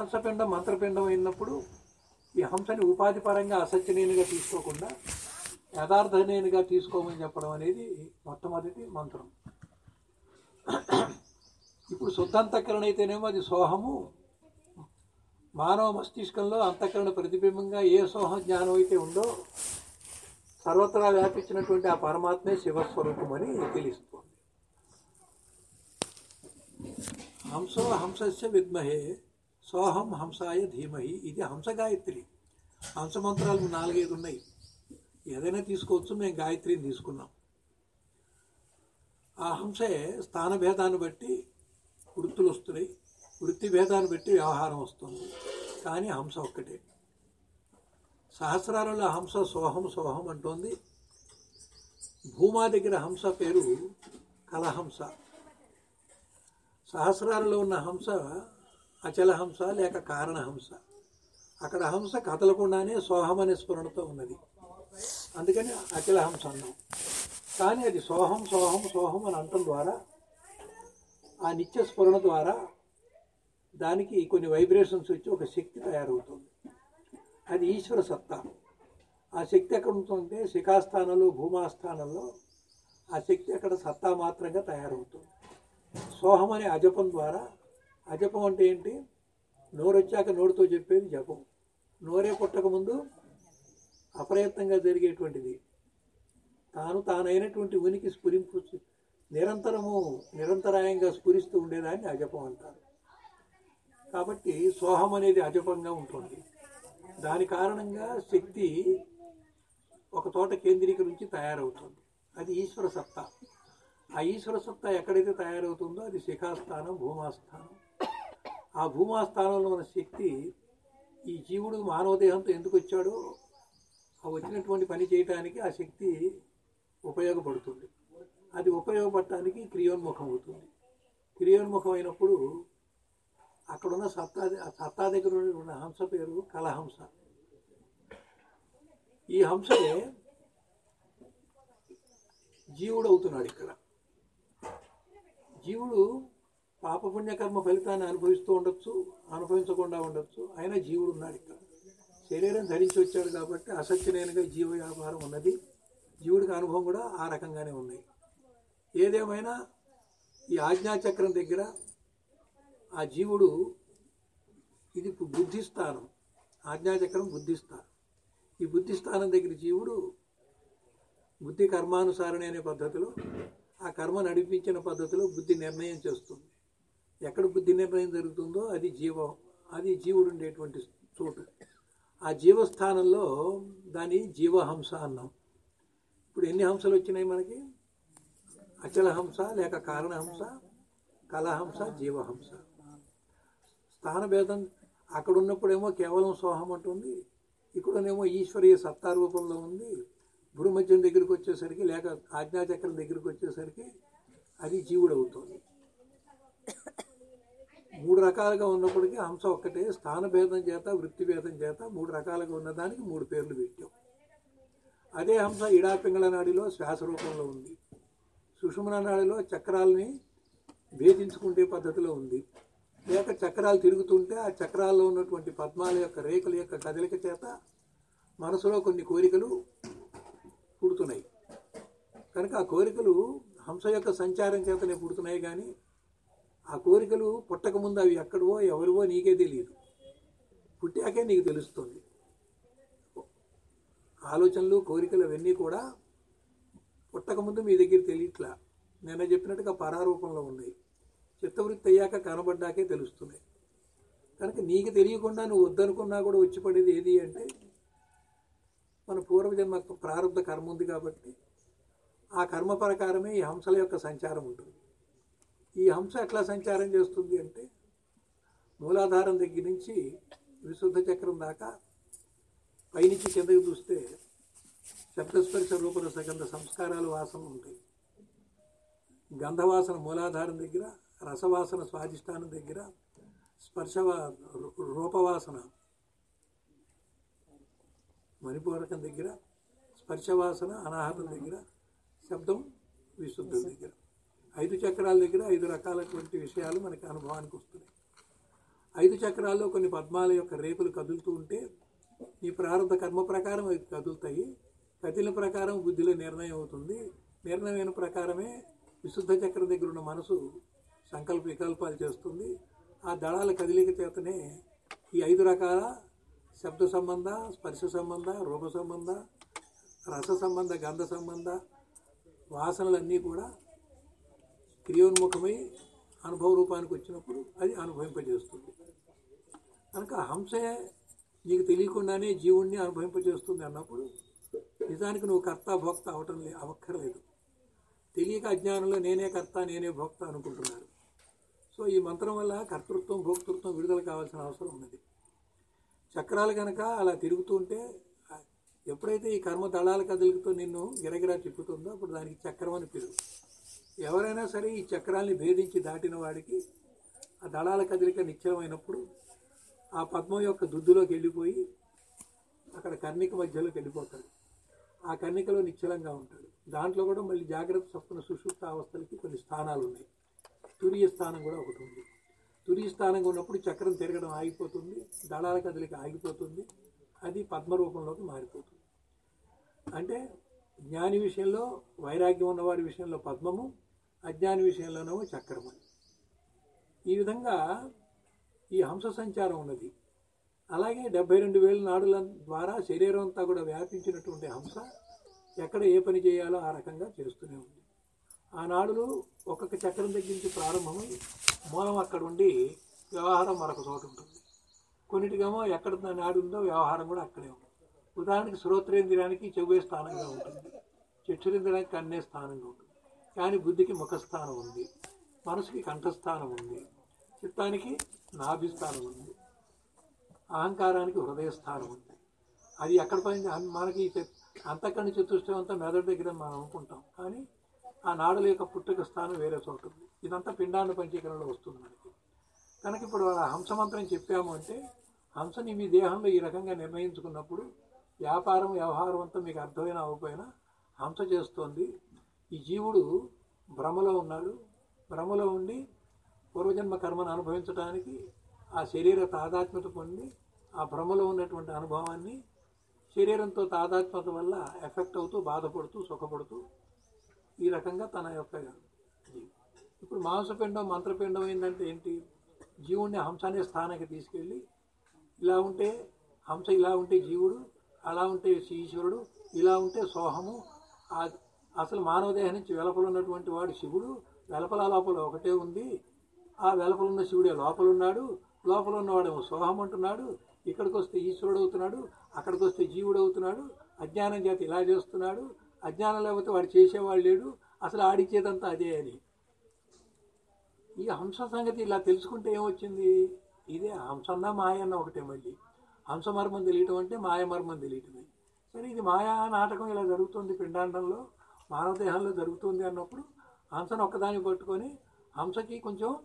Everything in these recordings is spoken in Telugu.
హంసపిండం మంత్రపిండం అయినప్పుడు ఈ హంసని ఉపాధి పరంగా అసత్యనేనిగా తీసుకోకుండా యథార్థనేనిగా తీసుకోమని చెప్పడం అనేది మొట్టమొదటి మంత్రం. ఇప్పుడు శుద్ధంతఃకరణ అయితేనేమో అది సోహము. మానవ మస్తిష్కంలో అంతఃకరణ ప్రతిబింబంగా ఏ సోహ జ్ఞానం అయితే ఉందో సర్వత్రా వ్యాపించినటువంటి ఆ పరమాత్మే శివస్వరూపం అని తెలుస్తుంది. హంసో హంసస్య విద్మహే సోహం హంసాయ ధీమహి ఇది హంస గాయత్రి హంస మంత్రాలు నాలుగైదు ఉన్నాయి. ఏదైనా తీసుకోవచ్చు మేము గాయత్రిని తీసుకున్నాం. ఆ హంసే స్థాన భేదాన్ని బట్టి వృత్తులు వస్తున్నాయి. వృత్తి భేదాన్ని బట్టి వ్యవహారం వస్తుంది. కానీ హంస ఒక్కటే. సహస్రాలలో హంస సోహం సోహం అంటోంది. భూమా దగ్గర హంస పేరు కలహంస. సహస్రాలలో ఉన్న హంస అచల హంస లేక కారణహంస అక్కడ హంస కదలకుండానే సోహం అనే స్ఫురణతో ఉన్నది. అందుకని అచల హంస అన్నాం. కానీ అది సోహం సోహం సోహం అని అంటం ద్వారా ఆ నిత్య స్ఫురణ ద్వారా దానికి కొన్ని వైబ్రేషన్స్ వచ్చి ఒక శక్తి తయారవుతుంది. అది ఈశ్వర సత్తా. ఆ శక్తి ఎక్కడ ఉంటుందంటే శిఖాస్థానంలో భూమాస్థానంలో ఆ శక్తి అక్కడ సత్తా మాత్రంగా తయారవుతుంది. సోహం అనే అజపం ద్వారా అజపం అంటే ఏంటి? నోరు వచ్చాక నోరుతో చెప్పేది జపం. నోరే పుట్టక ముందు అప్రయత్నంగా జరిగేటువంటిది. తాను తానైనటువంటి ఉనికి స్ఫురింపు నిరంతరము నిరంతరాయంగా స్ఫురిస్తూ ఉండేదాన్ని అజపం అంటారు. కాబట్టి సోహం అనేది అజపంగా ఉంటుంది. దాని కారణంగా శక్తి ఒక తోట కేంద్రీకరించి తయారవుతుంది. అది ఈశ్వర సత్తా. ఆ ఈశ్వర సత్తా ఎక్కడైతే తయారవుతుందో అది శిఖాస్థానం భూమాస్థానం. ఆ భూమా స్థానంలో ఉన్న శక్తి ఈ జీవుడు మానవ దేహంతో ఎందుకు వచ్చాడో ఆ వచ్చినటువంటి పని చేయటానికి ఆ శక్తి ఉపయోగపడుతుంది. అది ఉపయోగపడటానికి క్రియోన్ముఖం అవుతుంది. క్రియోన్ముఖం అయినప్పుడు అక్కడున్న సత్తా ఆ సత్తా దగ్గర ఉన్న హంస పేరు కలహంస. ఈ హంసే జీవుడు అవుతున్నాడు ఇక్కడ. జీవుడు పాపపుణ్యకర్మ ఫలితాన్ని అనుభవిస్తూ ఉండొచ్చు అనుభవించకుండా ఉండొచ్చు. అయినా జీవుడు ఉన్నాడు ఇక్కడ. శరీరం ధరించి వచ్చాడు కాబట్టి అసత్యనేనుగా జీవ వ్యాపారం ఉన్నది. జీవుడికి అనుభవం కూడా ఆ రకంగానే ఉన్నాయి ఏదేమైనా ఈ ఆజ్ఞాచక్రం దగ్గర ఆ జీవుడు ఇది బుద్ధిస్థానం. ఆజ్ఞాచక్రం బుద్ధిస్థానం. ఈ బుద్ధిస్థానం దగ్గర జీవుడు బుద్ధి కర్మానుసారణి అనే పద్ధతిలో ఆ కర్మ నడిపించిన పద్ధతిలో బుద్ధి నిర్ణయం చేస్తుంది. ఎక్కడ బుద్ధి నిర్ణయం జరుగుతుందో అది జీవం. అది జీవుడు ఉండేటువంటి చోటు. ఆ జీవస్థానంలో దాని జీవహంస అన్నాం. ఇప్పుడు ఎన్ని హంసలు వచ్చినాయి మనకి? అచల హంస లేక కారణహంస కలహంస జీవహంస. స్థానభేదం అక్కడ ఉన్నప్పుడేమో కేవలం సోహం అంటుంది. ఇక్కడనేమో ఈశ్వరీయ సత్తా రూపంలో ఉంది. భూమధ్యం దగ్గరికి వచ్చేసరికి లేక ఆజ్ఞాచక్రం దగ్గరికి వచ్చేసరికి అది జీవుడు అవుతుంది. మూడు రకాలుగా ఉన్నప్పటికీ హంస ఒక్కటే స్థాన భేదం చేత వృత్తి భేదం చేత మూడు రకాలుగా ఉన్నదానికి మూడు పేర్లు పెట్టాం. అదే హంస ఇడాపింగళ నాడిలో శ్వాస రూపంలో ఉంది. సుషుమన నాడిలో చక్రాలని భేదించుకుంటే పద్ధతిలో ఉంది. లేక చక్రాలు తిరుగుతుంటే ఆ చక్రాల్లో ఉన్నటువంటి పద్మాల యొక్క రేఖల యొక్క కదలిక చేత మనసులో కొన్ని కోరికలు పుడుతున్నాయి. కనుక ఆ కోరికలు హంస యొక్క సంచారం చేతనే పుడుతున్నాయి కానీ ఆ కోరికలు పుట్టకముందు అవి ఎక్కడవో ఎవరివో నీకే తెలియదు పుట్టాకే నీకు తెలుస్తుంది. ఆలోచనలు కోరికలు అవన్నీ కూడా పుట్టకముందు మీ దగ్గర తెలియట్లా. నిన్న చెప్పినట్టుగా పరారూపంలో ఉన్నాయి. చిత్తవృత్తి అయ్యాక కనబడ్డాకే తెలుస్తున్నాయి. కనుక నీకు తెలియకుండా నువ్వు వద్దనుకున్నా కూడా వచ్చి పడేది ఏది అంటే మన పూర్వజన్మ ప్రారంభ కర్మ ఉంది కాబట్టి ఆ కర్మ ప్రకారమే ఈ హంసల యొక్క సంచారం ఉంటుంది. ఈ హంస ఎట్లా సంచారం చేస్తుంది అంటే మూలాధారం దగ్గర నుంచి విశుద్ధ చక్రం దాకా పైనుంచి కిందకి చూస్తే శబ్దస్పర్శ రూపరసగంధ సంస్కారాలు వాసన ఉంటాయి. గంధవాసన మూలాధారం దగ్గర రసవాసన స్వాధిష్టానం దగ్గర స్పర్శవా రూపవాసన మణిపూరకం దగ్గర స్పర్శవాసన అనాహతం దగ్గర శబ్దం విశుద్ధం దగ్గర. ఐదు చక్రాల దగ్గర ఐదు రకాలటువంటి విషయాలు మనకి అనుభవానికి వస్తున్నాయి. ఐదు చక్రాల్లో కొన్ని పద్మాల యొక్క రేపులు కదులుతూ ఉంటే ఈ ప్రారంభ కర్మ ప్రకారం అవి కదులుతాయి. కదిలిన ప్రకారం బుద్ధిలో నిర్ణయం అవుతుంది. నిర్ణయమైన ప్రకారమే విశుద్ధ చక్రం దగ్గర ఉన్న మనసు సంకల్ప వికల్పాలు చేస్తుంది. ఆ దళాల కదిలిక చేతనే ఈ ఐదు రకాల శబ్ద సంబంధ స్పర్శ సంబంధ రూప సంబంధ రస సంబంధ గంధ సంబంధ వాసనలన్నీ కూడా క్రియోన్ముఖమై అనుభవ రూపానికి వచ్చినప్పుడు అది అనుభవింపజేస్తుంది. కనుక హంసే నీకు తెలియకుండానే జీవుణ్ణి అనుభవింపజేస్తుంది అన్నప్పుడు నిజానికి నువ్వు కర్త భోక్త అవటం లే అవక్కర్లేదు. తెలియక అజ్ఞానంలో నేనే కర్త నేనే భోక్త అనుకుంటున్నారు. సో ఈ మంత్రం వల్ల కర్తృత్వం భోక్తృత్వం విడుదల కావాల్సిన అవసరం ఉన్నది. చక్రాలు కనుక అలా తిరుగుతుంటే ఎప్పుడైతే ఈ కర్మ దళాల కదలికతో నిన్ను గిరగిరా తిప్పుతుందో అప్పుడు దానికి చక్రం అని పిలువు ఎవరైనా సరే ఈ చక్రాల్ని భేదించి దాటిన వాడికి ఆ దళాల కదలిక నిశ్చలమైనప్పుడు ఆ పద్మం యొక్క దుద్దులోకి వెళ్ళిపోయి అక్కడ కర్ణిక మధ్యలోకి వెళ్ళిపోతాడు. ఆ కర్ణికలో నిశ్చలంగా ఉంటాడు. దాంట్లో కూడా మళ్ళీ జాగ్రత్త స్వప్న సుషుప్త అవస్థలకి కొన్ని స్థానాలు ఉన్నాయి. తురియ స్థానం కూడా ఒకటి ఉంది. తురియ స్థానంగా ఉన్నప్పుడు చక్రం తిరగడం ఆగిపోతుంది దళాల కదలిక ఆగిపోతుంది అది పద్మ రూపంలోకి మారిపోతుంది. అంటే జ్ఞాని విషయంలో వైరాగ్యం ఉన్నవారి విషయంలో పద్మము అజ్ఞాని విషయంలోనేమో చక్రము. ఈ విధంగా ఈ హంస సంచారం ఉన్నది. అలాగే డెబ్బై రెండు వేల నాడుల ద్వారా శరీరం అంతా కూడా వ్యాపించినటువంటి హంస ఎక్కడ ఏ పని చేయాలో ఆ రకంగా చేస్తూనే ఉంది. ఆ నాడులు ఒక్కొక్క చక్రం తగ్గించి ప్రారంభమై మూలం అక్కడ ఉండి వ్యవహారం మరొక చోట ఉంటుంది. కొన్నిటికేమో ఎక్కడ నాడు ఉందో వ్యవహారం కూడా అక్కడే ఉంది ఉదాహరణకి శ్రోత్రేంద్రియానికి చెవే స్థానంగా ఉంటుంది. చక్షురేంద్రియానికి కన్నే స్థానంగా ఉంటుంది. కానీ బుద్ధికి ముఖస్థానం ఉంది. మనసుకి కంఠస్థానం ఉంది. చిత్తానికి నాభిస్థానం ఉంది. అహంకారానికి హృదయస్థానం ఉంది. అది ఎక్కడ పోయింది? మనకి అంతకన్నా చతుష్టం అంతా మెదడు దగ్గర మనం అనుకుంటాం. కానీ ఆ నాడుల యొక్క పుట్టుక స్థానం వేరే చోట ఇదంతా పిండాండ పంచీకరణలో వస్తుంది మనకి. కనుక ఇప్పుడు ఆ హంసమంత్రం చెప్పాము అంటే హంసని మీ దేహంలో ఈ రకంగా నిర్ణయించుకున్నప్పుడు వ్యాపారం వ్యవహారం అంతా మీకు అర్థమైనా అవ్వకపోయినా హంస చేస్తోంది. ఈ జీవుడు భ్రమలో ఉన్నాడు. భ్రమలో ఉండి పూర్వజన్మ కర్మను అనుభవించడానికి ఆ శరీర తాదాత్మ్యత పొంది ఆ భ్రమలో ఉన్నటువంటి అనుభవాన్ని శరీరంతో తాదాత్మ్యత వల్ల ఎఫెక్ట్ అవుతూ బాధపడుతూ సుఖపడుతూ ఈ రకంగా తన యొక్క ఇప్పుడు మాంసపిండం మంత్రపిండం ఏంటంటే ఏంటి? జీవుణ్ణి హంస అనే స్థానానికి తీసుకెళ్ళి ఇలా ఉంటే హంస ఇలా ఉంటే జీవుడు అలా ఉంటే ఈశ్వరుడు ఇలా ఉంటే సోహము. అసలు మానవ దేహం నుంచి వెలపల ఉన్నటువంటి వాడు శివుడు. వెలపల లోపల ఒకటే ఉంది. ఆ వెలపల ఉన్న శివుడే లోపల ఉన్నాడు లోపల ఉన్నవాడేమో సోహం అంటున్నాడు. ఇక్కడికి వస్తే ఈశ్వరుడు అవుతున్నాడు. అక్కడికి వస్తే జీవుడు అవుతున్నాడు. అజ్ఞానం చేత ఇలా చేస్తున్నాడు. అజ్ఞానం లేకపోతే వాడు చేసేవాడు లేడు. అసలు ఆడిచ్చేదంతా అదే అని. ఈ హంస సంగతి ఇలా తెలుసుకుంటే ఏమొచ్చింది? ఇదే హంసన్న మాయన్న ఒకటే మళ్ళీ. హంసమర్మం తెలియటం అంటే మాయమర్మం తెలియటమే. సరే ఇది మాయా నాటకం ఇలా జరుగుతుంది పిండాండంలో మానవ దేహంలో జరుగుతుంది అన్నప్పుడు హంసను ఒక్కదాన్ని పట్టుకొని హంసకి కొంచెం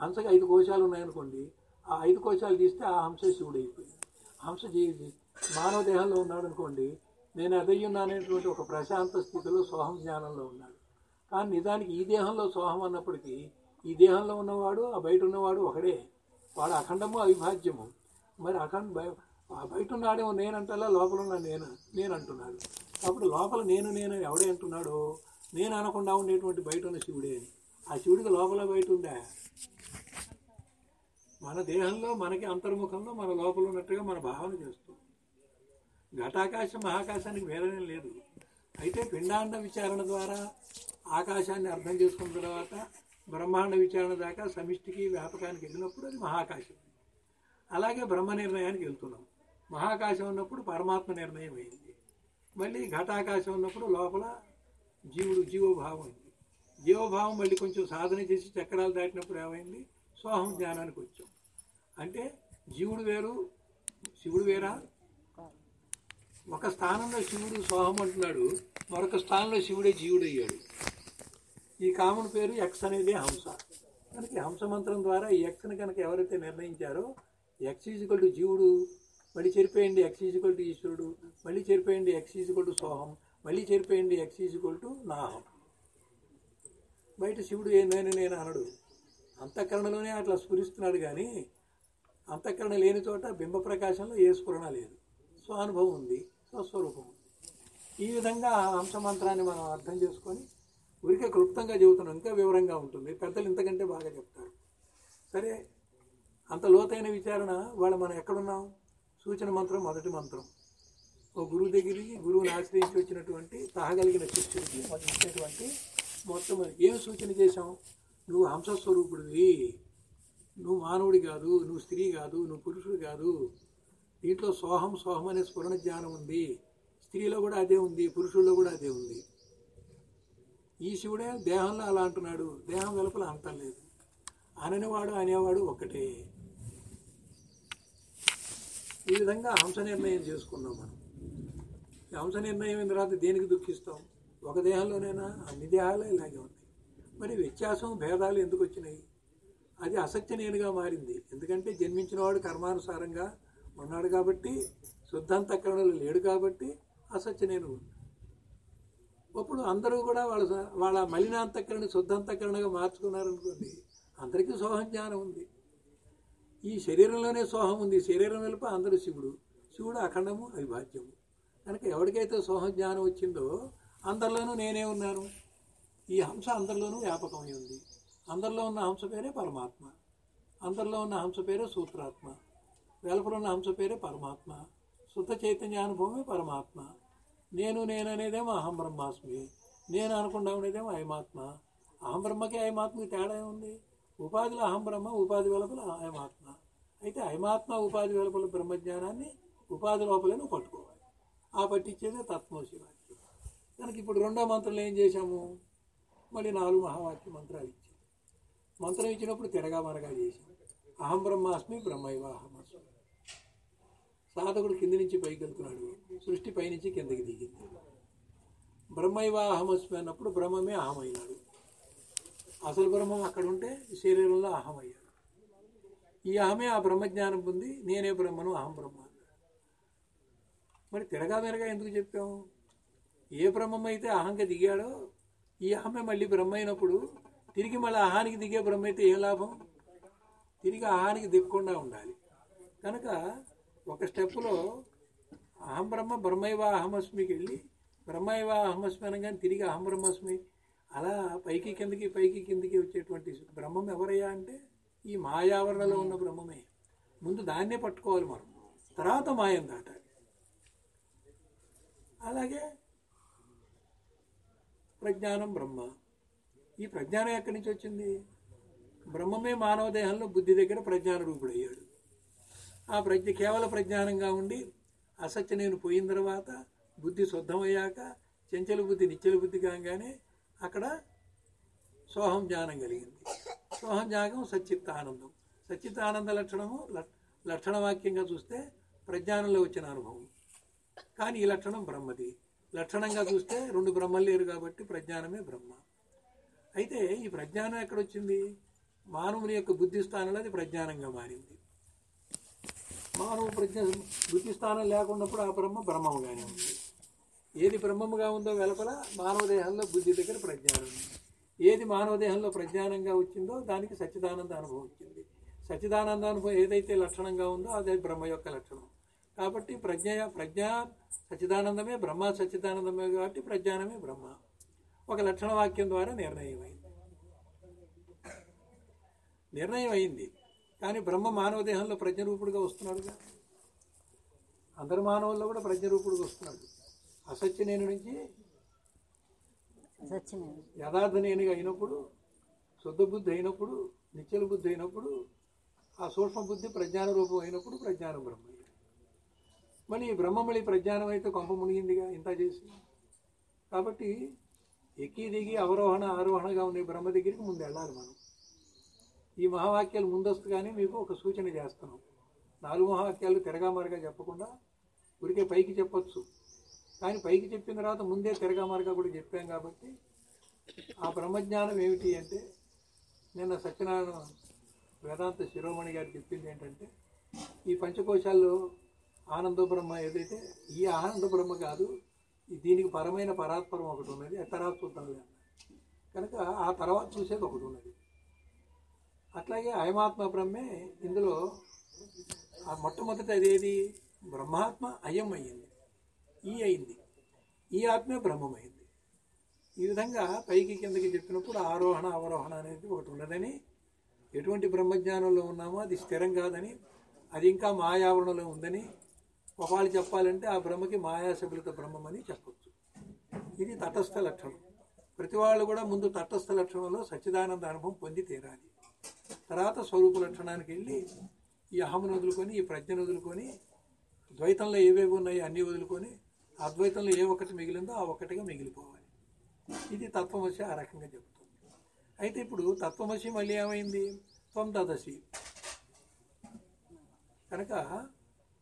హంసకి ఐదు కోశాలు ఉన్నాయనుకోండి ఆ ఐదు కోశాలు తీస్తే ఆ హంస శివుడు అయిపోయింది హంస జీవి మానవ దేహంలో ఉన్నాడు అనుకోండి నేను అదయ్యున్నా అనేటువంటి ఒక ప్రశాంత స్థితిలో సోహం జ్ఞానంలో ఉన్నాడు. కానీ నిజానికి ఈ దేహంలో సోహం అన్నప్పటికీ ఈ దేహంలో ఉన్నవాడు ఆ బయట ఉన్నవాడు ఒకడే. వాడు అఖండము అవిభాజ్యము. మరి అఖండ బయ- బయట ఉన్నాడేమో నేనంటలా లోపల ఉన్న నేను నేను అంటున్నాడు అప్పుడు లోపల నేను నేను ఎవడే అంటున్నాడో నేను అనకుండా ఉండేటువంటి బయట ఉన్న శివుడే ఆ శివుడికి లోపల బయట ఉందా? మన దేహంలో మనకి అంతర్ముఖంలో మన లోపల ఉన్నట్టుగా మన భావన చేస్తాం ఘటాకాశం మహాకాశానికి వేరేనే లేదు. అయితే పిండాండ విచారణ ద్వారా ఆకాశాన్ని అర్థం చేసుకున్న తర్వాత బ్రహ్మాండ విచారణ దాకా సమిష్టికి వ్యాపకానికి వెళ్ళినప్పుడు అది మహాకాశం. అలాగే బ్రహ్మ నిర్ణయానికి వెళ్తున్నాం. మహాకాశం ఉన్నప్పుడు పరమాత్మ నిర్ణయం అయింది. మళ్ళీ ఘటాకాశం ఉన్నప్పుడు లోపల జీవుడు జీవోభావం అయింది జీవభావం మళ్ళీ కొంచెం సాధన చేసి చక్రాలు దాటినప్పుడు ఏమైంది? సోహం జ్ఞానానికి వచ్చాం. అంటే జీవుడు వేరు శివుడు వేరా? ఒక స్థానంలో శివుడు సోహం అంటున్నాడు మరొక స్థానంలో శివుడే జీవుడయ్యాడు ఈ కామన్ పేరు యక్ష అనేది హంస. మనకి హంస మంత్రం ద్వారా ఈ యక్షను కనుక ఎవరైతే నిర్ణయించారో ఎక్స్ ఈజ్వల్ టు జీవుడు. మళ్ళీ చెరిపేయండి ఎక్స్ ఈజ్వల్ టు ఈశ్వరుడు మళ్ళీ చెరిపేయండి ఎక్స్ ఈజ్వల్ టు సోహం. మళ్ళీ చెరిపేయండి ఎక్స్ ఈజ్వల్ టు నాహం. బయట శివుడు ఏ నేను నేను అనడు. అంతఃకరణలోనే అట్లా స్ఫురిస్తున్నాడు కానీ అంతఃకరణ లేని చోట బింబ ప్రకాశంలో ఏ స్ఫురణ లేదు. స్వానుభవం ఉంది స్వస్వరూపం ఉంది. ఈ విధంగా అంశమంత్రాన్ని మనం అర్థం చేసుకొని ఊరికే క్లుప్తంగా చెబుతున్నాం. ఇంకా వివరంగా ఉంటుంది. పెద్దలు ఇంతకంటే బాగా చెప్తారు. సరే అంత లోతైన విచారణ వాళ్ళు మనం ఎక్కడున్నాం? సూచన మంత్రం మొదటి మంత్రం. ఓ గురువు దగ్గరికి గురువుని ఆశ్రయించి వచ్చినటువంటి తాగలిగిన శిష్యుడికి మనం ఇచ్చినటువంటి మొత్తం ఏం సూచన చేశాం నువ్వు హంసస్వరూపుడివి. నువ్వు మానవుడి కాదు నువ్వు స్త్రీ కాదు నువ్వు పురుషుడు కాదు. దీంట్లో సోహం సోహం అనే స్ఫురణ జ్ఞానం ఉంది. స్త్రీలో కూడా అదే ఉంది పురుషుల్లో కూడా అదే ఉంది. ఈ శివుడే దేహంలో అలా అంటున్నాడు. దేహం వెలుపల అంతం లేదు. అననివాడు అనేవాడు ఒకటే ఈ విధంగా హంస నిర్ణయం చేసుకున్నాం మనం. ఈ హంస నిర్ణయం అయిన తర్వాత దేనికి దుఃఖిస్తాం? ఒక దేహంలోనైనా అన్ని దేహాలు ఇలాగే ఉన్నాయి. మరి వ్యత్యాసం భేదాలు ఎందుకు వచ్చినాయి? అది అసత్యనేనుగా మారింది. ఎందుకంటే జన్మించినవాడు కర్మానుసారంగా ఉన్నాడు కాబట్టి శుద్ధాంతకరణలు లేడు కాబట్టి అసత్యనేను అప్పుడు అందరూ కూడా వాళ్ళ వాళ్ళ మలినాంతకరణ శుద్ధాంతకరణగా మార్చుకున్నారనుకోండి అందరికీ సోహం జ్ఞానం ఉంది. ఈ శరీరంలోనే సోహం ఉంది. శరీరం వెలుప అందరూ శివుడు. శివుడు అఖండము అవిభాజ్యము. కనుక ఎవరికైతే సోహం జ్ఞానం వచ్చిందో అందరిలోనూ నేనే ఉన్నాను. ఈ హంస అందరిలోనూ వ్యాపకమై ఉంది. అందరిలో ఉన్న హంస పేరే పరమాత్మ. అందరిలో ఉన్న హంస పేరే సూత్రాత్మ. వెలుపల ఉన్న హంస పేరే పరమాత్మ. శుద్ధ చైతన్యానుభవమే పరమాత్మ. నేను నేననేదేమో అహం బ్రహ్మాస్మి. నేను అనుకుండా ఉండేదేమో అయమాత్మ. అహం బ్రహ్మకి అయమాత్మకి తేడా ఉంది ఉపాధిలో అహం బ్రహ్మ ఉపాధి వెలుపల అయమాత్మ. అయితే అయమాత్మ ఉపాధి వెలుపల బ్రహ్మజ్ఞానాన్ని ఉపాధి లోపలే నువ్వు పట్టుకోవాలి. ఆ పట్టించేదే తత్వశివాక్యం కనుక ఇప్పుడు రెండో మంత్రంలో ఏం చేశాము? మళ్ళీ నాలుగు మహావాక్య మంత్రాలు ఇచ్చాము మంత్రం ఇచ్చినప్పుడు తిరగా మరగా చేశాము అహం బ్రహ్మాస్మి బ్రహ్మైవాహమస్మి సాధకుడు కింది నుంచి పైకి వెళ్తున్నాడు. సృష్టి పైనుంచి కిందకి దిగింది. బ్రహ్మైవాహమస్మి అన్నప్పుడు బ్రహ్మమే అహమైనాడు అసలు బ్రహ్మం అక్కడ ఉంటే శరీరంలో అహమయ్యాడు ఈ ఆమె ఆ బ్రహ్మజ్ఞానం పొంది నేనే బ్రహ్మను అహం బ్రహ్మ మరి తిరగా మెరగా ఎందుకు చెప్పాము? ఏ బ్రహ్మం అయితే అహంగా దిగాడో ఈ ఆమె మళ్ళీ బ్రహ్మ అయినప్పుడు తిరిగి మళ్ళీ అహానికి దిగే బ్రహ్మ అయితే ఏ లాభం? తిరిగి అహానికి దిగకుండా ఉండాలి. కనుక ఒక స్టెప్పులో అహం బ్రహ్మ బ్రహ్మైవ అహమస్మికి వెళ్ళి బ్రహ్మైవ అహమస్మి అనగానే తిరిగి అహం బ్రహ్మస్మి. అలా పైకి కిందకి పైకి కిందకి వచ్చేటువంటి బ్రహ్మం ఎవరయ్యా అంటే ఈ మాయావరణలో ఉన్న బ్రహ్మమే. ముందు దాన్నే పట్టుకోవాలి మనం. తర్వాత మాయం దాటాలి. అలాగే ప్రజ్ఞానం బ్రహ్మ. ఈ ప్రజ్ఞానం ఎక్కడి నుంచి వచ్చింది? బ్రహ్మమే మానవ దేహంలో బుద్ధి దగ్గర ప్రజ్ఞాన రూపుడయ్యాడు. ఆ ప్రజ్ఞ కేవల ప్రజ్ఞానంగా ఉండి అసత్య నేను పోయిన తర్వాత బుద్ధి శుద్ధమయ్యాక చెంచల బుద్ధి నిచ్చల బుద్ధి కాగానే అక్కడ సోహం జ్ఞానం కలిగింది. సోహం జ్ఞానం సచ్చిత్త ఆనందం సచ్చిత్త ఆనంద లక్షణము ల- లక్షణవాక్యంగా చూస్తే ప్రజ్ఞానంలో వచ్చిన అనుభవం. కానీ ఈ లక్షణం బ్రహ్మది. లక్షణంగా చూస్తే రెండు బ్రహ్మలు లేరు కాబట్టి ప్రజ్ఞానమే బ్రహ్మ. అయితే ఈ ప్రజ్ఞానం ఎక్కడొచ్చింది? మానవుని యొక్క బుద్ధి స్థానంలో అది ప్రజ్ఞానంగా మారింది. మానవ ప్రజ్ఞ బుద్ధి స్థానం లేకున్నప్పుడు ఆ బ్రహ్మ బ్రహ్మముగానే ఉంది. ఏది బ్రహ్మముగా ఉందో వెలపల మానవ దేహంలో బుద్ధి దగ్గర ప్రజ్ఞానం ఉంది. ఏది మానవ దేహంలో ప్రజ్ఞానంగా వచ్చిందో దానికి సచ్చిదానంద అనుభవం వచ్చింది. సచ్చిదానంద అనుభవం ఏదైతే లక్షణంగా ఉందో అదే బ్రహ్మ యొక్క లక్షణం. కాబట్టి ప్రజ్ఞ ప్రజ్ఞ సచ్చిదానందమే బ్రహ్మ సచ్చిదానందమే కాబట్టి ప్రజ్ఞానమే బ్రహ్మ. ఒక లక్షణ వాక్యం ద్వారా నిర్ణయం అయింది నిర్ణయం అయింది కానీ బ్రహ్మ మానవ దేహంలో ప్రజ్ఞరూపుడుగా వస్తున్నాడుగా? అందరు మానవుల్లో కూడా ప్రజ్ఞరూపుడుగా వస్తున్నాడు అసత్య నేను నుంచి యథార్థ నేనుగా అయినప్పుడు శుద్ధ బుద్ధి అయినప్పుడు నిశ్చల బుద్ధి అయినప్పుడు ఆ సూక్ష్మ బుద్ధి ప్రజ్ఞాన రూపం అయినప్పుడు ప్రజ్ఞానం బ్రహ్మ మరి ఈ బ్రహ్మ మళ్ళీ ప్రజ్ఞానం అయితే కొంప మునిగిందిగా ఇంత చేసి. కాబట్టి ఎక్కి దిగి అవరోహణ ఆరోహణగా ఉండే బ్రహ్మ దగ్గరికి ముందు వెళ్ళాలి మనం. ఈ మహావాక్యాలు ముందస్తుగానే మీకు ఒక సూచన చేస్తున్నాం నాలుగు మహావాక్యాలు తిరగామరగా చెప్పకుండా ఊరికే పైకి చెప్పొచ్చు. కానీ పైకి చెప్పిన తర్వాత ముందే తిరగామరగా కూడా చెప్పాం కాబట్టి ఆ బ్రహ్మజ్ఞానం ఏమిటి అంటే నిన్న సత్యనారాయణ వేదాంత శిరోమణి గారు చెప్పింది ఏంటంటే ఈ పంచకోశాల్లో ఆనంద బ్రహ్మ ఏదైతే ఈ ఆనంద బ్రహ్మ కాదు దీనికి పరమైన పరాత్పరం ఒకటి ఉన్నది ఆ తర్వాత చూద్దాంలే కనుక ఆ తర్వాత చూసేది ఒకటి ఉన్నది. అట్లాగే అయమాత్మ బ్రహ్మే ఇందులో ఆ మొట్టమొదట అదేది బ్రహ్మాత్మ అయం అయ్యింది. ఈ అయింది. ఈ ఆత్మే బ్రహ్మమైంది. ఈ విధంగా పైకి కిందకి చెప్పినప్పుడు ఆరోహణ అవరోహణ అనేది ఒకటి ఉన్నదని ఎటువంటి బ్రహ్మజ్ఞానంలో ఉన్నామో అది స్థిరం కాదని అది ఇంకా మాయావరణలో ఉందని ఒకవేళ చెప్పాలంటే ఆ బ్రహ్మకి మాయాశబలిత బ్రహ్మమని చెప్పచ్చు. ఇది తటస్థ లక్షణం. ప్రతి వాళ్ళు కూడా ముందు తటస్థ లక్షణంలో సచ్చిదానంద అనుభవం పొంది తీరాలి. తర్వాత స్వరూప లక్షణానికి వెళ్ళి ఈ అహమును వదులుకొని ఈ ప్రజ్ఞను వదులుకొని ద్వైతంలో ఏవేవి ఉన్నాయో అన్నీ వదులుకొని అద్వైతంలో ఏ ఒక్కటి మిగిలిందో ఆ ఒకటిగా మిగిలిపోవాలి. ఇది తత్వమసి ఆ రకంగా చెబుతుంది అయితే ఇప్పుడు తత్వమసి మళ్ళీ ఏమైంది? తొందదశి కనుక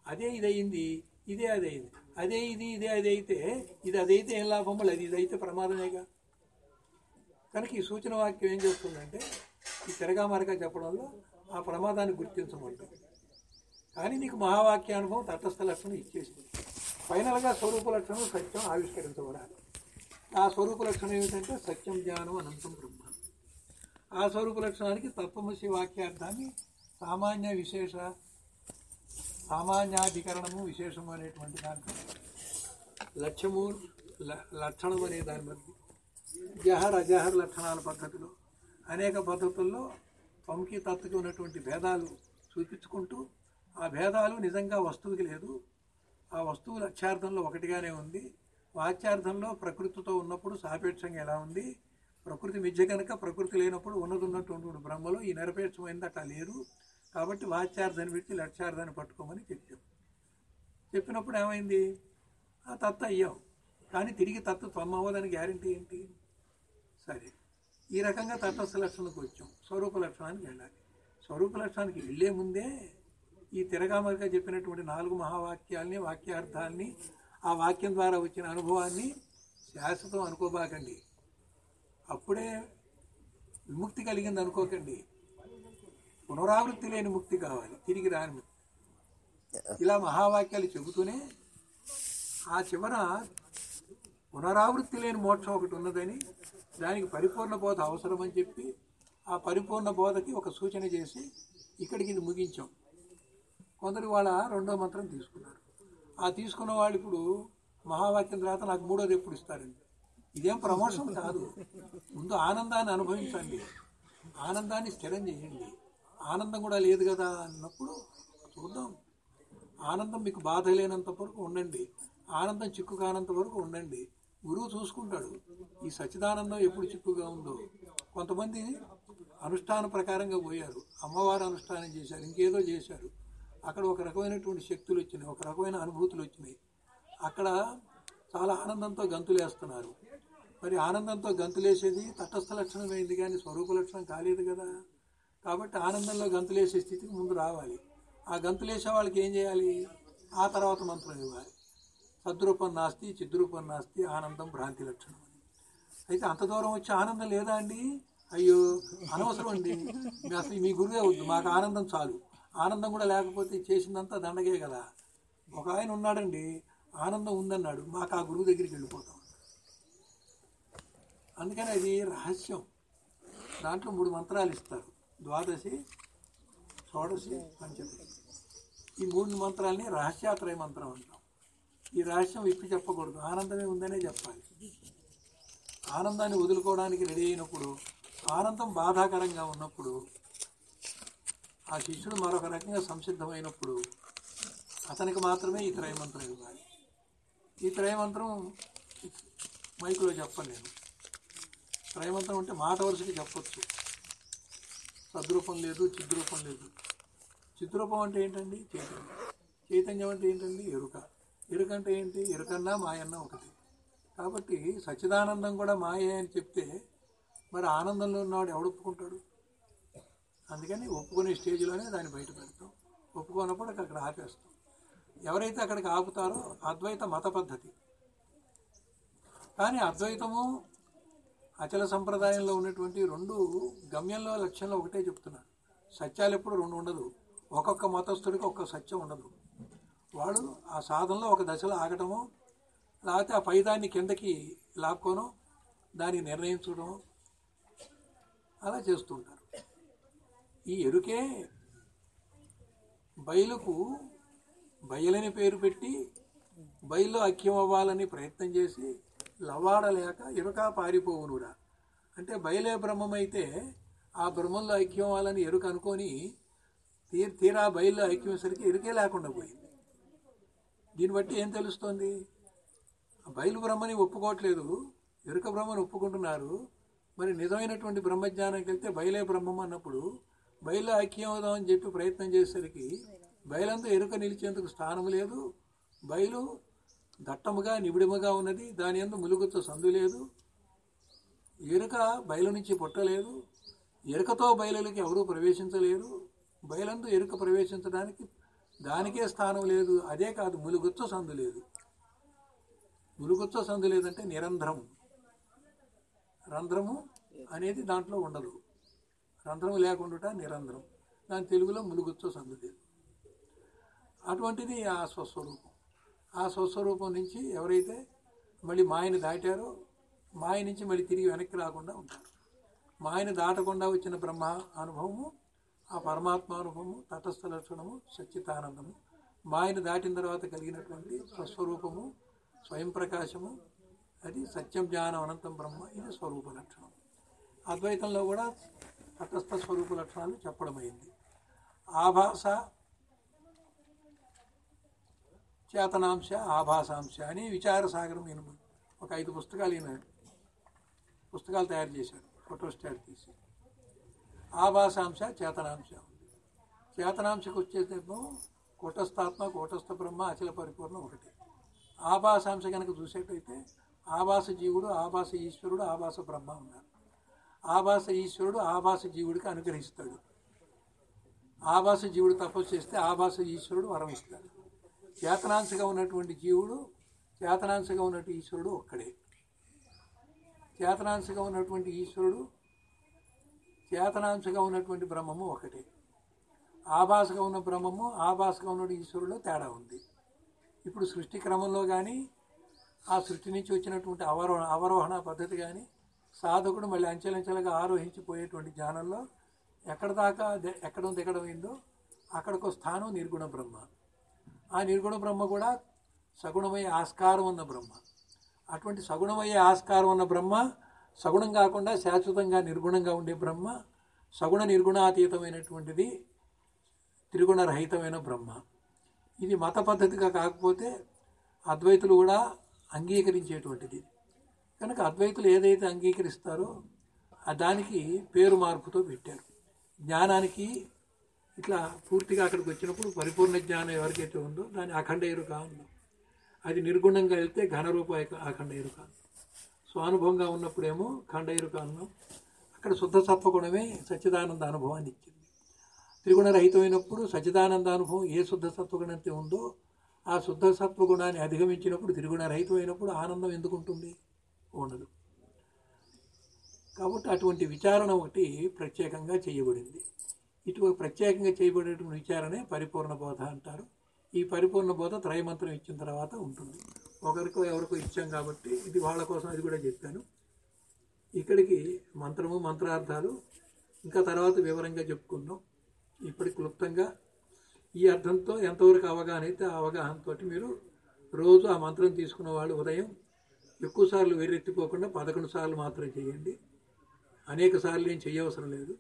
అదే ఇదయింది ఇదే అదైంది అదే ఇది ఇదే అదైతే ఇది అదైతే ఏం లాభం? మళ్ళీ అది ఇదైతే ప్రమాదమేగా? కనుక ఈ సూచన వాక్యం ఏం చేస్తుందంటే ఈ తిరగామరగా చెప్పడంలో ఆ ప్రమాదాన్ని గుర్తించమంటాం కానీ నీకు మహావాక్యానుభవం తటస్థ లక్షణం ఇచ్చేసింది. ఫైనల్గా స్వరూప లక్షణం సత్యం ఆవిష్కరించబడాలి. ఆ స్వరూప లక్షణం ఏమిటంటే సత్యం జ్ఞానం అనంతం బ్రహ్మ. ఆ స్వరూప లక్షణానికి తత్వమసి వాక్యార్థాన్ని సామాన్య విశేష సామాన్యాధికరణము విశేషము అనేటువంటి దాంట్లో లక్ష్యము ల- లక్షణం అనే దాని మధ్య జహర్ అజహర్ లక్షణాల పద్ధతిలో అనేక పద్ధతుల్లో పంకి తత్తుకి ఉన్నటువంటి భేదాలు చూపించుకుంటూ ఆ భేదాలు నిజంగా వస్తువుకి లేదు. ఆ వస్తువు లక్ష్యార్థంలో ఒకటిగానే ఉంది. వాచ్యార్థంలో ప్రకృతితో ఉన్నప్పుడు సాపేక్షంగా ఎలా ఉంది? ప్రకృతి మిథ్య కనుక ప్రకృతి లేనప్పుడు ఉన్నది ఉన్నటువంటి బ్రహ్మలో ఈ నిరపేక్షమైంది అట్లా లేదు. కాబట్టి వాచ్యార్థాన్ని పెట్టి లక్ష్యార్థాన్ని పట్టుకోమని చెప్పాం. చెప్పినప్పుడు ఏమైంది? ఆ తత్త అయ్యాం. కానీ తిరిగి తత్వ త్వమ్మవ్వదని గ్యారంటీ ఏంటి? సరే. ఈ రకంగా తటస్థ లక్షణకు వచ్చాం. స్వరూప లక్షణానికి వెళ్ళాలి. స్వరూప లక్షణానికి వెళ్ళే ముందే ఈ తిరగామరిగా చెప్పినటువంటి నాలుగు మహావాక్యాల్ని వాక్యార్థాల్ని ఆ వాక్యం ద్వారా వచ్చిన అనుభవాన్ని శాశ్వతం అనుకోబాకండి. అప్పుడే విముక్తి కలిగింది అనుకోకండి. పునరావృత్తి లేని ముక్తి కావాలి. తిరిగి రాని ముక్తి. ఇలా మహావాక్యాలు చెబుతూనే ఆ చివర పునరావృత్తి లేని మోక్షం ఒకటి ఉన్నదని దానికి పరిపూర్ణ బోధ అవసరమని చెప్పి ఆ పరిపూర్ణ బోధకి ఒక సూచన చేసి ఇక్కడికి ఇది ముగించాం. కొందరు వాళ్ళ రెండో మంత్రం తీసుకున్నారు. ఆ తీసుకున్న వాళ్ళు ఇప్పుడు మహావాక్యం తర్వాత నాకు మూడోది ఎప్పుడు ఇస్తారండి? ఇదేం ప్రమోషన్ కాదు. ముందు ఆనందాన్ని అనుభవించండి. ఆనందాన్ని స్థిరం చేయండి. ఆనందం కూడా లేదు కదా అన్నప్పుడు చూద్దాం. ఆనందం మీకు బాధ లేనంత వరకు ఉండండి. ఆనందం చిక్కు కానంత వరకు ఉండండి. గురువు చూసుకుంటాడు. ఈ సచిదానందం ఎప్పుడు చిక్కుగా ఉందో. కొంతమంది అనుష్ఠాన ప్రకారంగా పోయారు. అమ్మవారు అనుష్ఠానం చేశారు. ఇంకేదో చేశారు. అక్కడ ఒక రకమైనటువంటి శక్తులు వచ్చినాయి ఒక రకమైన అనుభూతులు వచ్చినాయి. అక్కడ చాలా ఆనందంతో గంతులేస్తున్నారు. మరి ఆనందంతో గంతులేసేది తటస్థ లక్షణమైంది కానీ స్వరూప లక్షణం కాలేదు కదా. కాబట్టి ఆనందంలో గంతులేసే స్థితికి ముందు రావాలి. ఆ గంతులేసే వాళ్ళకి ఏం చేయాలి? ఆ తర్వాత మంత్రం ఇవ్వాలి. సద్రూపం నాస్తి చిద్రూపం నాస్తి ఆనందం భ్రాంతి లక్షణం అయితే అంత దూరం వచ్చి ఆనందం లేదా అండి? అయ్యో అనవసరం అండి. అసలు మీ గురువే వద్దు. మాకు ఆనందం చాలు. ఆనందం కూడా లేకపోతే చేసిందంతా దండగే కదా. ఒక ఆయన ఉన్నాడండి ఆనందం ఉందన్నాడు మాకు ఆ గురువు దగ్గరికి వెళ్ళిపోతాం. అందుకని అది రహస్యం. దాంట్లో మూడు మంత్రాలు ఇస్తారు. ద్వాదశి షోడశి పంచదశి. ఈ మూడు మంత్రాలని రహస్యాత్రయ మంత్రం అంటాం. ఈ రహస్యం ఇప్పి చెప్పకూడదు. ఆనందమే ఉందనే చెప్పాలి. ఆనందాన్ని వదులుకోవడానికి రెడీ అయినప్పుడు ఆనందం బాధాకరంగా ఉన్నప్పుడు ఆ శిష్యుడు మరొక రకంగా సంసిద్ధమైనప్పుడు అతనికి మాత్రమే ఈ త్రయమంత్రం ఇవ్వాలి. ఈ త్రయమంత్రం మైకులో చెప్పలేను త్రయమంత్రం అంటే మాట వరుసకి చెప్పచ్చు. సద్రూపం లేదు చిద్రూపం లేదు. చిద్రూపం అంటే ఏంటండి? చైతన్యం. చైతన్యం అంటే ఏంటండి? ఎరుక. ఎరుక అంటే ఏంటి? ఎరుకన్నా మాయన్న ఒకటి. కాబట్టి సచ్చిదానందం కూడా మాయే అని చెప్తే మరి ఆనందంలో ఉన్నవాడు ఎవడు ఒప్పుకుంటాడు? అందుకని ఒప్పుకునే స్టేజ్లోనే దాన్ని బయట పెడతాం. ఒప్పుకోనప్పుడు అక్కడ ఆపేస్తాం. ఎవరైతే అక్కడికి ఆపుతారో అద్వైత మత పద్ధతి. కానీ అద్వైతము అచల సంప్రదాయంలో ఉన్నటువంటి రెండు గమ్యంలో లక్ష్యంలో ఒకటే చెప్తున్నాను సత్యాలు ఎప్పుడు రెండు ఉండదు. ఒక్కొక్క మతస్థుడికి ఒక్కొక్క సత్యం ఉండదు. వాడు ఆ సాధనలో ఒక దశలో ఆగటము లేకపోతే ఆ పైదాన్ని కిందకి లాక్కోనో దాన్ని నిర్ణయించడం అలా చేస్తుంటారు ఈ ఎరుకే బయలుకు బయలని పేరు పెట్టి బయలు ఐక్యం అవ్వాలని ప్రయత్నం చేసి లవాడలేక ఎరుక పారిపోవునురా. అంటే బయలే బ్రహ్మమైతే ఆ బ్రహ్మంలో ఐక్యం అవ్వాలని ఎరుక అనుకొని తీ తీరా బయలు ఐక్యమేసరికి ఎరుకే లేకుండా పోయింది. దీన్ని బట్టి ఏం తెలుస్తోంది? బయలు బ్రహ్మని ఒప్పుకోవట్లేదు ఎరుక బ్రహ్మని ఒప్పుకుంటున్నారు. మరి నిజమైనటువంటి బ్రహ్మజ్ఞానానికి వెళ్తే బయలే బ్రహ్మం అన్నప్పుడు బయలు ఐక్యమవుదాం అని చెప్పి ప్రయత్నం చేసేసరికి బయలంతా ఎరుక నిలిచేందుకు స్థానం లేదు. బయలు దట్టముగా నిబిడముగా ఉన్నది. దాని ఎందు ములుగుతో సందు లేదు. ఎరుక బయలు నుంచి పుట్టలేదు ఎరుకతో బయలులకి ఎవరూ ప్రవేశించలేరు. బయలందు ఎరుక ప్రవేశించడానికి దానికే స్థానం లేదు. అదే కాదు ములుగుచ్చ సందు లేదు. ములుగుచ్చ సందు లేదంటే నిరంధ్రము. రంధ్రము అనేది దాంట్లో ఉండదు. రంధ్రము లేకుండా నిరంధ్రం దాని తెలుగులో ములుగుచ్చ సందు అటువంటిది ఆ స్వస్వరూపం. ఆ స్వస్వరూపం నుంచి ఎవరైతే మళ్ళీ మాయను దాటారో మాయ నుంచి మళ్ళీ తిరిగి వెనక్కి రాకుండా ఉంటారు. మాయను దాటకుండా వచ్చిన బ్రహ్మ అనుభవము ఆ పరమాత్మ అనుభవము తటస్థ లక్షణము సచ్చితానందము. మాయను దాటిన తర్వాత కలిగినటువంటి స్వస్వరూపము స్వయం ప్రకాశము అది సత్యం జ్ఞానం అనంతం బ్రహ్మ ఇది స్వరూప లక్షణం. అద్వైతంలో కూడా తటస్థ స్వరూప లక్షణాలు చెప్పడమైంది ఆభాస చేతనాంశ ఆభాసాంశ అని విచార సాగరం ఈయన ఒక ఐదు పుస్తకాలు ఈయన పుస్తకాలు తయారు చేశాడు ఫోటోస్టాట్ తీసి ఆభాసాంశ చేతనాంశ చేతనాంశకు వచ్చేసేమో కూటస్థాత్మ కూటస్థ బ్రహ్మ అచల పరిపూర్ణం ఒకటి. ఆభాసాంశ కనుక చూసేటైతే ఆభాస జీవుడు ఆభాస ఈశ్వరుడు ఆభాస బ్రహ్మ ఉన్నారు. ఆభాస ఈశ్వరుడు ఆభాస జీవుడికి అనుగ్రహిస్తాడు. ఆభాస జీవుడు తపస్సు చేస్తే ఆభాస ఈశ్వరుడు వరం ఇస్తాడు. చేతనాంశగా ఉన్నటువంటి జీవుడు చేతనాంశగా ఉన్నటువంటి ఈశ్వరుడు ఒక్కడే. చేతనాంశగా ఉన్నటువంటి ఈశ్వరుడు చేతనాంశగా ఉన్నటువంటి బ్రహ్మము ఒకటే. ఆభాసగా ఉన్న బ్రహ్మము ఆభాసగా ఉన్న ఈశ్వరులో తేడా ఉంది. ఇప్పుడు సృష్టి క్రమంలో కానీ ఆ సృష్టి నుంచి వచ్చినటువంటి అవరోహణ అవరోహణ పద్ధతి కానీ సాధకుడు మళ్ళీ అంచెలంచెలుగా ఆరోహించిపోయేటువంటి జ్ఞానంలో ఎక్కడ దాకా ఎక్కడం దిగడం అయిందో అక్కడికో స్థానం నిర్గుణ బ్రహ్మ. ఆ నిర్గుణ బ్రహ్మ కూడా సగుణమయ్యే ఆస్కారం ఉన్న బ్రహ్మ. అటువంటి సగుణమయ్యే ఆస్కారం ఉన్న బ్రహ్మ సగుణం కాకుండా శాశ్వతంగా నిర్గుణంగా ఉండే బ్రహ్మ సగుణ నిర్గుణాతీతమైనటువంటిది త్రిగుణరహితమైన బ్రహ్మ. ఇది మత పద్ధతిగా కాకపోతే అద్వైతులు కూడా అంగీకరించేటువంటిది. కనుక అద్వైతులు ఏదైతే అంగీకరిస్తారో దానికి పేరు మార్పుతో పెట్టారు. జ్ఞానానికి ఇట్లా పూర్తిగా అక్కడికి వచ్చినప్పుడు పరిపూర్ణ జ్ఞానం ఎవరికైతే ఉందో దాని అఖండ ఎరుక ఉందో అది నిర్గుణంగా వెళ్తే ఘనరూప అఖండ ఎరుక స్వానుభవంగా ఉన్నప్పుడేమో ఖండ ఎరుక అన్నాం. అక్కడ శుద్ధ సత్వగుణమే సచ్చిదానంద అనుభవాన్ని ఇచ్చింది. త్రిగుణరహితమైనప్పుడు సచ్చిదానంద అనుభవం ఏ శుద్ధ సత్వగుణంతో ఉందో ఆ శుద్ధ సత్వగుణాన్ని అధిగమించినప్పుడు త్రిగుణరహితమైనప్పుడు ఆనందం ఎందుకు ఉంటుంది ఉండదు. కాబట్టి అటువంటి విచారణ ఒకటి ప్రత్యేకంగా చేయబడింది. ఇటువంటి ప్రత్యేకంగా చేయబడేటువంటి విచారణే పరిపూర్ణ బోధ అంటారు. ఈ పరిపూర్ణ బోధ త్రైమంత్రం ఇచ్చిన తర్వాత ఉంటుంది. ఒకరికో ఎవరికో ఇచ్చాం కాబట్టి ఇది వాళ్ళ కోసం అది కూడా చెప్పాను. ఇక్కడికి మంత్రము మంత్రార్థాలు ఇంకా తర్వాత వివరంగా చెప్పుకుందాం. ఇప్పటి క్లుప్తంగా ఈ అర్థంతో ఎంతవరకు అవగాహన అయితే ఆ అవగాహనతోటి మీరు రోజు ఆ మంత్రం తీసుకున్న వాళ్ళు ఉదయం ఎక్కువ సార్లు వెర్రెత్తిపోకుండా పదకొండు సార్లు మాత్రమే చేయండి. అనేక సార్లు ఏం చేయవసరం లేదు.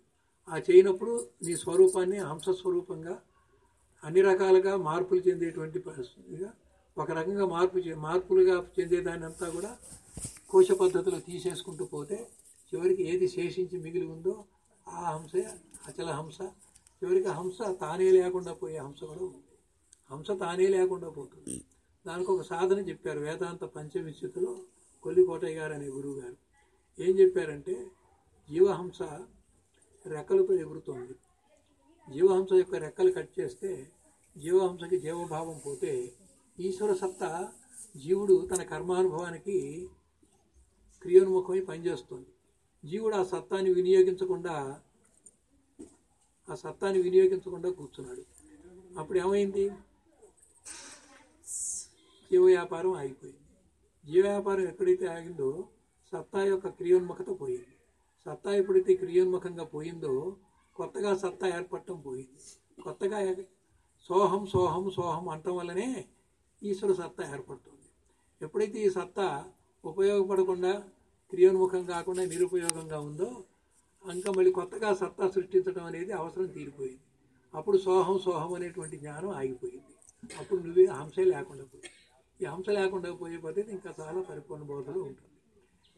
ఆ చేయనప్పుడు నీ స్వరూపాన్ని హంస స్వరూపంగా అన్ని రకాలుగా మార్పులు చెందేటువంటి పరిస్థితిగా ఒక రకంగా మార్పు చే- మార్పులుగా చెందేదాన్ని అంతా కూడా కోశ పద్ధతిలో తీసేసుకుంటూ పోతే చివరికి ఏది శేషించి మిగిలి ఉందో ఆ హంసే అచల హంస చివరికి హంస తానే లేకుండా పోయే హంస కూడా ఉంది. హంస తానే లేకుండా పోతుంది. దానికి ఒక సాధన చెప్పారు వేదాంత పంచమి కొల్లికోటయ్య గారు అనే గురువు గారు ఏం చెప్పారంటే జీవహంస రెక్కలతో ఎగురుతోంది జీవహంస యొక్క రెక్కలు కట్ చేస్తే జీవహంసకి జీవభావం పోతే ఈశ్వర సత్తా జీవుడు తన కర్మానుభవానికి క్రియోన్ముఖమై పనిచేస్తుంది. జీవుడు ఆ సత్తాన్ని వినియోగించకుండా ఆ సత్తాన్ని వినియోగించకుండా కూర్చున్నాడు. అప్పుడు ఏమైంది జీవ వ్యాపారం ఆగిపోయింది. జీవ వ్యాపారం ఎక్కడైతే ఆగిందో సత్తా యొక్క క్రియోన్ముఖత పోయింది. సత్తా ఎప్పుడైతే క్రియోన్ముఖంగా పోయిందో కొత్తగా సత్తా ఏర్పడటం పోయింది. కొత్తగా సోహం సోహం సోహం అంటం వల్లనే ఈశ్వర సత్తా ఏర్పడుతుంది. ఎప్పుడైతే ఈ సత్తా ఉపయోగపడకుండా క్రియోన్ముఖం కాకుండా నిరుపయోగంగా ఉందో ఇంకా మళ్ళీ కొత్తగా సత్తా సృష్టించడం అనేది అవసరం తీరిపోయింది. అప్పుడు సోహం సోహం అనేటువంటి జ్ఞానం ఆగిపోయింది. అప్పుడు నువ్వే హంసే లేకుండా పోయింది. ఈ హంస లేకుండా పోయే పద్ధతి ఇంకా చాలా పరిపూర్ణ బోధలో ఉంటుంది.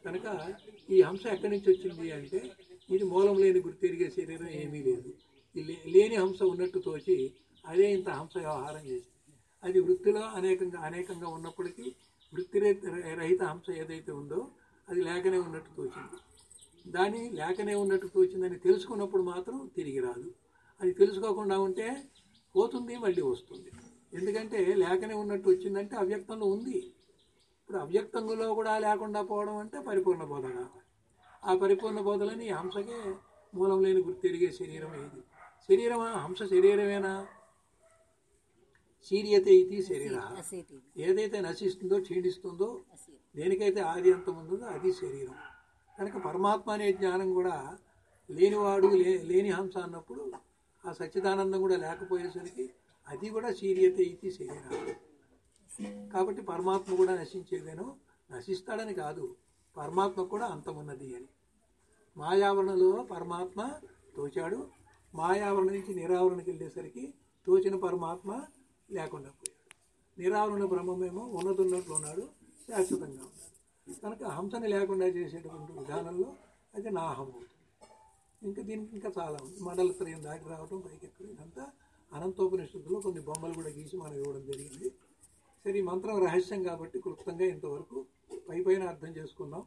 కనుక ఈ హంస ఎక్కడి నుంచి వచ్చింది అంటే ఇది మూలం లేని గుర్తిరిగే శరీరం ఏమీ లేదు. ఈ లేని హంస ఉన్నట్టు తోచి అదే ఇంత హంస వ్యవహారం చేసింది. అది వృత్తిలో అనేకంగా అనేకంగా ఉన్నప్పటికీ వృత్తి రహిత- హంస ఏదైతే ఉందో అది లేకనే ఉన్నట్టు తోచింది. దాన్ని లేకనే ఉన్నట్టు తోచిందని తెలుసుకున్నప్పుడు మాత్రం తిరిగి రాదు. అది తెలుసుకోకుండా ఉంటే పోతుంది మళ్ళీ వస్తుంది. ఎందుకంటే లేకనే ఉన్నట్టు వచ్చిందంటే అవ్యక్తంలో ఉంది. ఇప్పుడు అవ్యక్తంలో కూడా లేకుండా పోవడం అంటే పరిపూర్ణ బోధ కావాలి ఆ పరిపూర్ణ బోధలని హంసకే మూలం లేని గుర్తిరిగే శరీరం ఏది? శరీరమా? హంస శరీరమేనా? శీర్యతే ఇది శరీర. ఏదైతే నశిస్తుందో క్షీణిస్తుందో దేనికైతే ఆది అంతం ఉందో అది శరీరం. కనుక పరమాత్మ అనే జ్ఞానం కూడా లేనివాడు లే లేని హంస అన్నప్పుడు ఆ సచ్చిదానందం కూడా లేకపోయేసరికి అది కూడా శీర్యత ఇది శరీరం కాబట్టి పరమాత్మ కూడా నశించేదేనో నశిస్తాడని కాదు పరమాత్మ కూడా అంతమున్నది అని. మాయావరణలో పరమాత్మ తోచాడు. మాయావరణ నుంచి నిరావరణకి వెళ్ళేసరికి తోచిన పరమాత్మ లేకుండా పోయాడు. నిరావరణ బ్రహ్మమేమో ఉన్నతున్నట్లు ఉన్నాడు శాశ్వతంగా ఉన్నాడు. కనుక హంసని లేకుండా చేసేటువంటి విధానంలో అది నాహం అవుతుంది. ఇంకా దీనికి ఇంకా చాలా ఉంది. మండల త్రయం దాటి రావడం పైకి ఎక్కడ ఇదంతా అనంతోపనిషత్తులో కొన్ని బొమ్మలు కూడా గీసి మనం ఇవ్వడం జరిగింది. సరే ఈ మంత్రం రహస్యం కాబట్టి క్లుప్తంగా ఇంతవరకు పై పైన అర్థం చేసుకున్నాం.